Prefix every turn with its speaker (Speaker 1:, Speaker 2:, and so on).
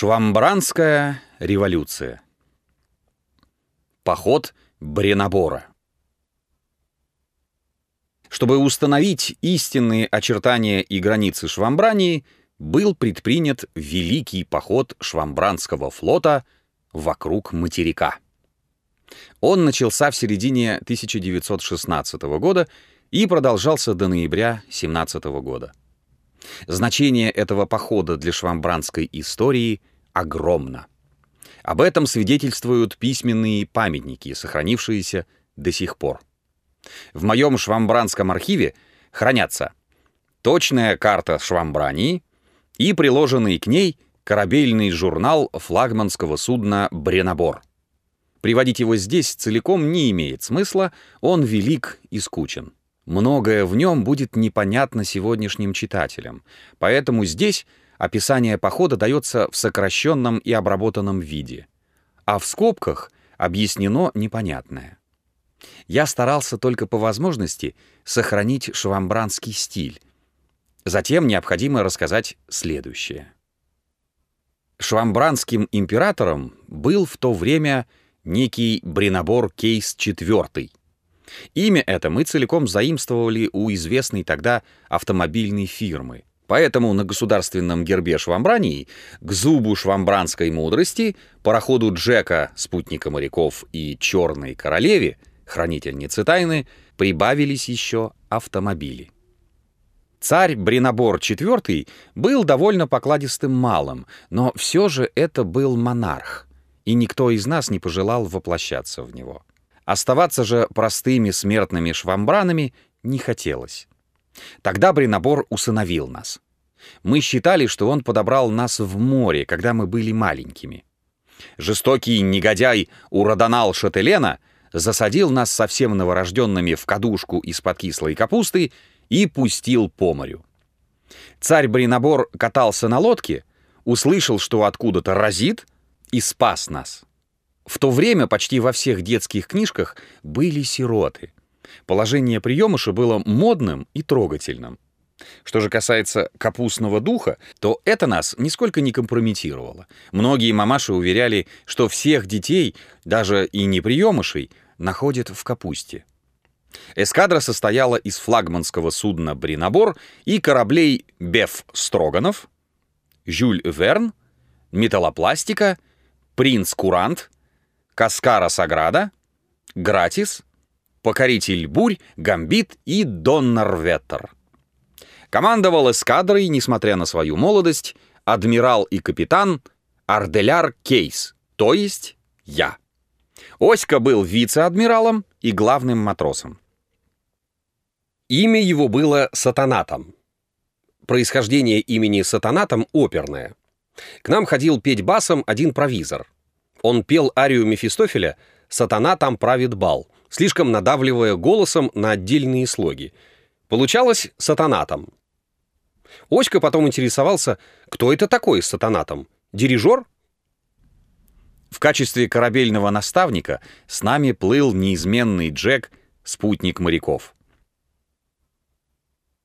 Speaker 1: Швамбранская революция. Поход Бренобора. Чтобы установить истинные очертания и границы Швамбрании, был предпринят великий поход Швамбранского флота вокруг материка. Он начался в середине 1916 года и продолжался до ноября 17 года. Значение этого похода для швамбранской истории огромно. Об этом свидетельствуют письменные памятники, сохранившиеся до сих пор. В моем швамбранском архиве хранятся точная карта Швамбрании и приложенный к ней корабельный журнал флагманского судна «Бренобор». Приводить его здесь целиком не имеет смысла, он велик и скучен. Многое в нем будет непонятно сегодняшним читателям, поэтому здесь описание похода дается в сокращенном и обработанном виде, а в скобках объяснено непонятное. Я старался только по возможности сохранить швамбранский стиль. Затем необходимо рассказать следующее. Швамбранским императором был в то время некий Бринобор Кейс IV, Имя это мы целиком заимствовали у известной тогда автомобильной фирмы. Поэтому на государственном гербе Швамбрании к зубу швамбранской мудрости, пароходу Джека, спутника моряков и Черной королеве, хранительнице тайны, прибавились еще автомобили. Царь Бринобор IV был довольно покладистым малым, но все же это был монарх, и никто из нас не пожелал воплощаться в него. Оставаться же простыми смертными швамбранами не хотелось. Тогда Бринобор усыновил нас. Мы считали, что он подобрал нас в море, когда мы были маленькими. Жестокий негодяй Уродонал Шателена засадил нас совсем новорожденными в кадушку из-под кислой капусты и пустил по морю. Царь Бринобор катался на лодке, услышал, что откуда-то разит, и спас нас. В то время почти во всех детских книжках были сироты. Положение приемыша было модным и трогательным. Что же касается капустного духа, то это нас нисколько не компрометировало. Многие мамаши уверяли, что всех детей, даже и не приемышей, находят в капусте. Эскадра состояла из флагманского судна «Бринобор» и кораблей «Беф Строганов», «Жюль Верн», «Металлопластика», «Принц Курант», Каскара Саграда, Гратис, Покоритель Бурь, Гамбит и Доннерветтер. Командовал эскадрой, несмотря на свою молодость, адмирал и капитан Арделяр Кейс, то есть я. Оська был вице-адмиралом и главным матросом. Имя его было Сатанатом. Происхождение имени Сатанатом оперное. К нам ходил петь басом один провизор — он пел арию Мефистофеля «Сатана там правит бал», слишком надавливая голосом на отдельные слоги. Получалось «сатанатом». Оська потом интересовался, кто это такой сатанатом? Дирижер? В качестве корабельного наставника с нами плыл неизменный Джек, спутник моряков.